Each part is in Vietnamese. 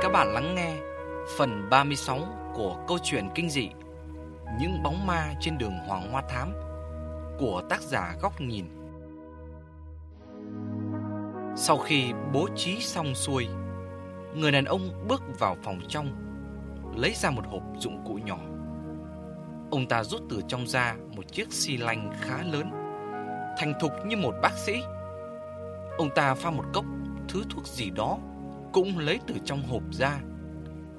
các bạn lắng nghe phần 36 của câu chuyện kinh dị Những bóng ma trên đường Hoàng Hoa Thám của tác giả Góc Nhìn. Sau khi bố trí xong xuôi, người đàn ông bước vào phòng trong, lấy ra một hộp dụng cụ nhỏ. Ông ta rút từ trong ra một chiếc xi lanh khá lớn, thành thục như một bác sĩ. Ông ta pha một cốc thứ thuốc gì đó cũng lấy từ trong hộp ra,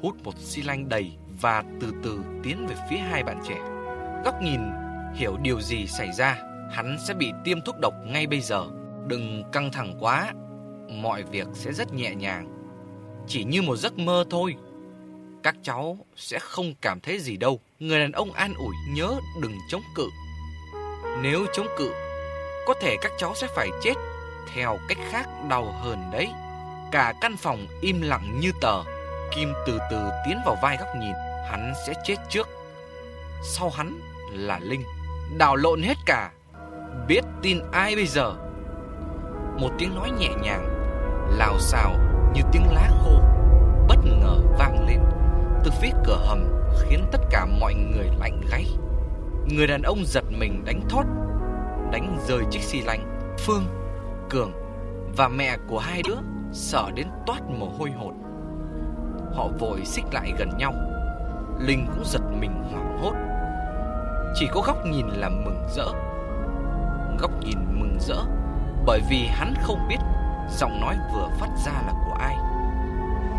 hút một xi lanh đầy và từ từ tiến về phía hai bạn trẻ. Góc nhìn hiểu điều gì xảy ra, hắn sẽ bị tiêm thuốc độc ngay bây giờ. Đừng căng thẳng quá, mọi việc sẽ rất nhẹ nhàng. Chỉ như một giấc mơ thôi. Các cháu sẽ không cảm thấy gì đâu. Người đàn ông an ủi nhớ đừng chống cự. Nếu chống cự, có thể các cháu sẽ phải chết. Theo cách khác đau hơn đấy. Cả căn phòng im lặng như tờ. Kim từ từ tiến vào vai góc nhìn. Hắn sẽ chết trước. Sau hắn là Linh. Đảo lộn hết cả. Biết tin ai bây giờ? Một tiếng nói nhẹ nhàng, lào xào như tiếng lá khô, bất ngờ vang lên từ phía cửa hầm khiến tất cả mọi người lạnh gáy. Người đàn ông giật mình đánh thót, đánh rơi chiếc xi lanh. Phương, Cường và mẹ của hai đứa sợ đến toát mồ hôi hột. Họ vội xích lại gần nhau. Linh cũng giật mình hoảng hốt. Chỉ có góc nhìn là mừng rỡ. Góc nhìn mừng rỡ bởi vì hắn không biết giọng nói vừa phát ra là của ai.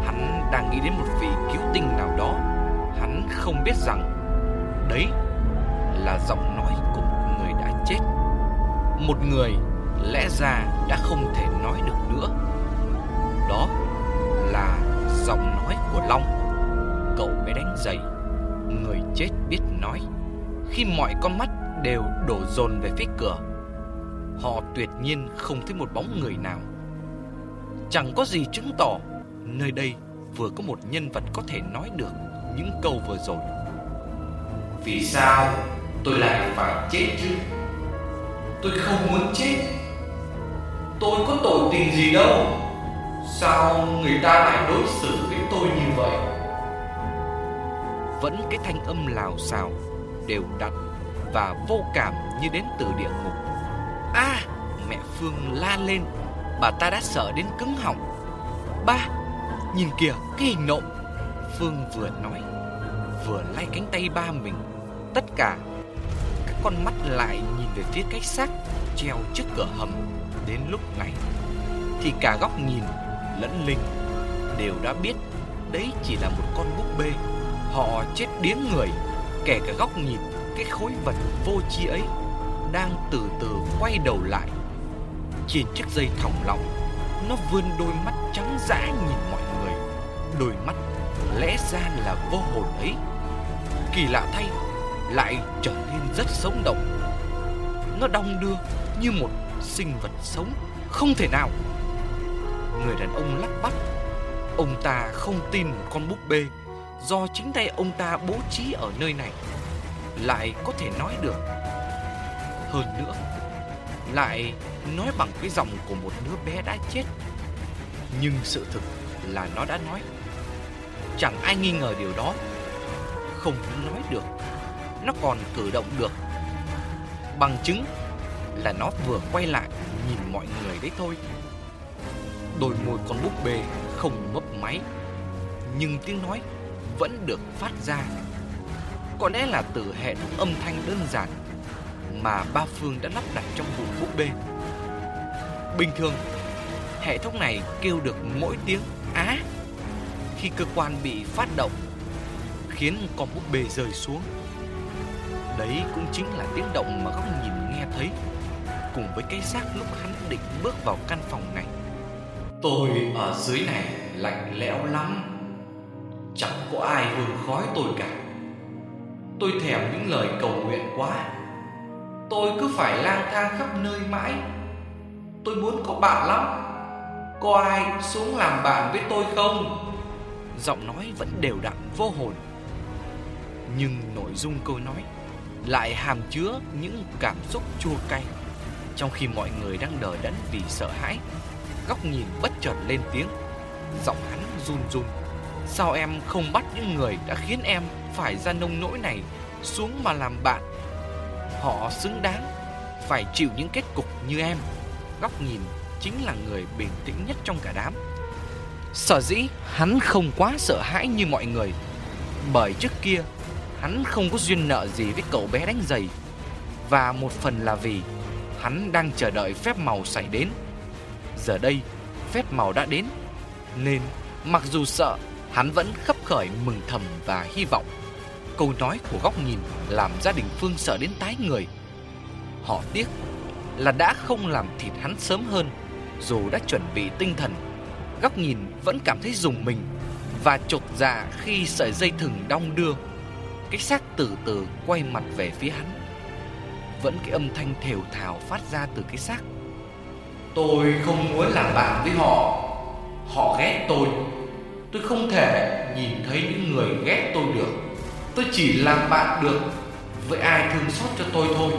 Hắn đang nghĩ đến một vị cứu tinh nào đó. Hắn không biết rằng đấy là giọng nói của một người đã chết. Một người lẽ ra đã không thể nói được nữa. Đó là giọng nói của Long. Cậu bé đánh giày, người chết biết nói. Khi mọi con mắt đều đổ dồn về phía cửa, họ tuyệt nhiên không thấy một bóng người nào. Chẳng có gì chứng tỏ nơi đây vừa có một nhân vật có thể nói được những câu vừa rồi. Vì sao tôi lại phải chết chứ? Tôi không muốn chết. Tôi có tội tình gì đâu. Sao người ta lại đối xử với tôi như vậy? Vẫn cái thanh âm lào xào, đều đặn và vô cảm như đến từ địa ngục. A, à, mẹ Phương la lên, bà ta đã sợ đến cứng họng. Ba, nhìn kìa, cái hình nộm. Phương vừa nói, vừa lay cánh tay ba mình. Tất cả các con mắt lại nhìn về phía cái xác treo trước cửa hầm. Đến lúc này thì cả góc nhìn lẫn linh đều đã biết đấy chỉ là một con búp bê. Họ chết điếng người, kể cả góc nhìn cái khối vật vô tri ấy đang từ từ quay đầu lại. Trên chiếc dây thòng lọng, nó vươn đôi mắt trắng dã nhìn mọi người. Đôi mắt lẽ ra là vô hồn ấy. Kỳ lạ thay, lại trở nên rất sống động. Nó đong đưa như một sinh vật sống, không thể nào. Người đàn ông lắp bắp, ông ta không tin một con búp bê do chính tay ông ta bố trí ở nơi này lại có thể nói được. Hơn nữa, lại nói bằng cái giọng của một đứa bé đã chết. Nhưng sự thực là nó đã nói. Chẳng ai nghi ngờ điều đó. Không nói được, nó còn cử động được. Bằng chứng là nó vừa quay lại nhìn mọi người đấy thôi. Đôi môi con búp bê không mấp máy, nhưng tiếng nói vẫn được phát ra có lẽ là từ hệ thống âm thanh đơn giản mà ba Phương đã lắp đặt trong vùng búp bê. Bình thường, hệ thống này kêu được mỗi tiếng á khi cơ quan bị phát động, khiến con búp bê rơi xuống. Đấy cũng chính là tiếng động mà góc nhìn nghe thấy, cùng với cái xác lúc hắn định bước vào căn phòng này. Tôi ở dưới này lạnh lẽo lắm, chẳng có ai hương khói tôi cả. Tôi thèm những lời cầu nguyện quá. Tôi cứ phải lang thang khắp nơi mãi. Tôi muốn có bạn lắm. Có ai xuống làm bạn với tôi không? Giọng nói vẫn đều đặn vô hồn. Nhưng nội dung câu nói Lại hàm chứa những cảm xúc chua cay Trong khi mọi người đang đờ đẫn vì sợ hãi. Góc nhìn bất chợt lên tiếng Giọng hắn run run Sao em không bắt những người đã khiến em phải ra nông nỗi này xuống mà làm bạn? Họ xứng đáng phải chịu những kết cục như em. Góc nhìn chính là người bình tĩnh nhất trong cả đám. Sở dĩ hắn không quá sợ hãi như mọi người, Bởi trước kia hắn không có duyên nợ gì với cậu bé đánh giày Và một phần là vì hắn đang chờ đợi phép màu xảy đến Giờ đây, phép màu đã đến, Nên mặc dù sợ, hắn vẫn khấp khởi mừng thầm và hy vọng. Câu nói của góc nhìn làm gia đình Phương sợ đến tái người. Họ tiếc là đã không làm thịt hắn sớm hơn, Dù đã chuẩn bị tinh thần. Góc nhìn vẫn cảm thấy dùng mình Và chột dạ khi sợi dây thừng đong đưa. Cái xác từ từ quay mặt về phía hắn. Vẫn cái âm thanh thều thào phát ra từ cái xác. Tôi không muốn làm bạn với họ. Họ ghét tôi. Tôi không thể nhìn thấy những người ghét tôi được. Tôi chỉ làm bạn được Với ai thương xót cho tôi thôi.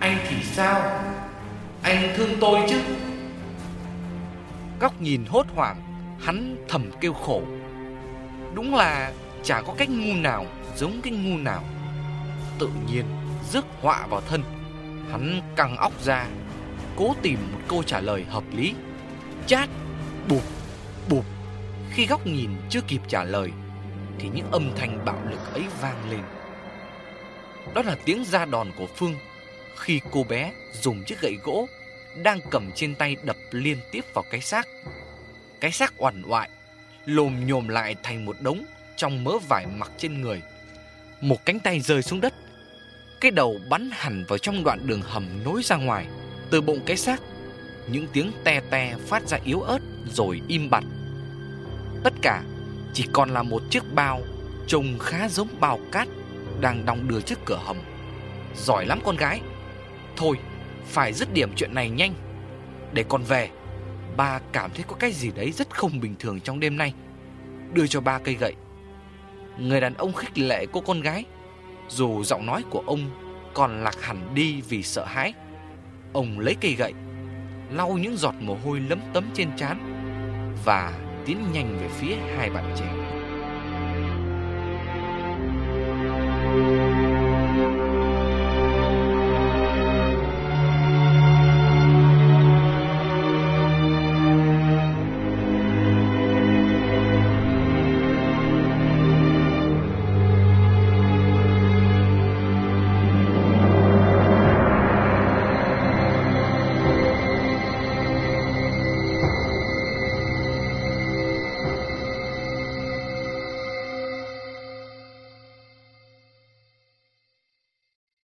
Anh thì sao? Anh thương tôi chứ? Góc nhìn hốt hoảng, Hắn thầm kêu khổ. Đúng là chả có cách ngu nào Giống cái ngu nào. Tự nhiên rước họa vào thân, Hắn căng óc ra. Cố tìm một câu trả lời hợp lý Chát Bụp Bụp Khi góc nhìn chưa kịp trả lời Thì những âm thanh bạo lực ấy vang lên Đó là tiếng ra đòn của Phương Khi cô bé dùng chiếc gậy gỗ đang cầm trên tay đập liên tiếp vào cái xác. Cái xác oằn oại, lồm nhồm lại thành một đống trong mớ vải mặc trên người. Một cánh tay rơi xuống đất, cái đầu bắn hẳn vào trong đoạn đường hầm nối ra ngoài. Từ bụng cái xác, những tiếng te te phát ra yếu ớt rồi im bặt. Tất cả chỉ còn là một chiếc bao trông khá giống bao cát đang đong đưa trước cửa hầm. Giỏi lắm con gái. Thôi, phải dứt điểm chuyện này nhanh Để con về Ba cảm thấy có cái gì đấy rất không bình thường trong đêm nay Đưa cho ba cây gậy Người đàn ông khích lệ cô con gái Dù giọng nói của ông còn lạc hẳn đi vì sợ hãi Ông lấy cây gậy, Lau những giọt mồ hôi lấm tấm trên trán Và tiến nhanh về phía hai bạn trẻ.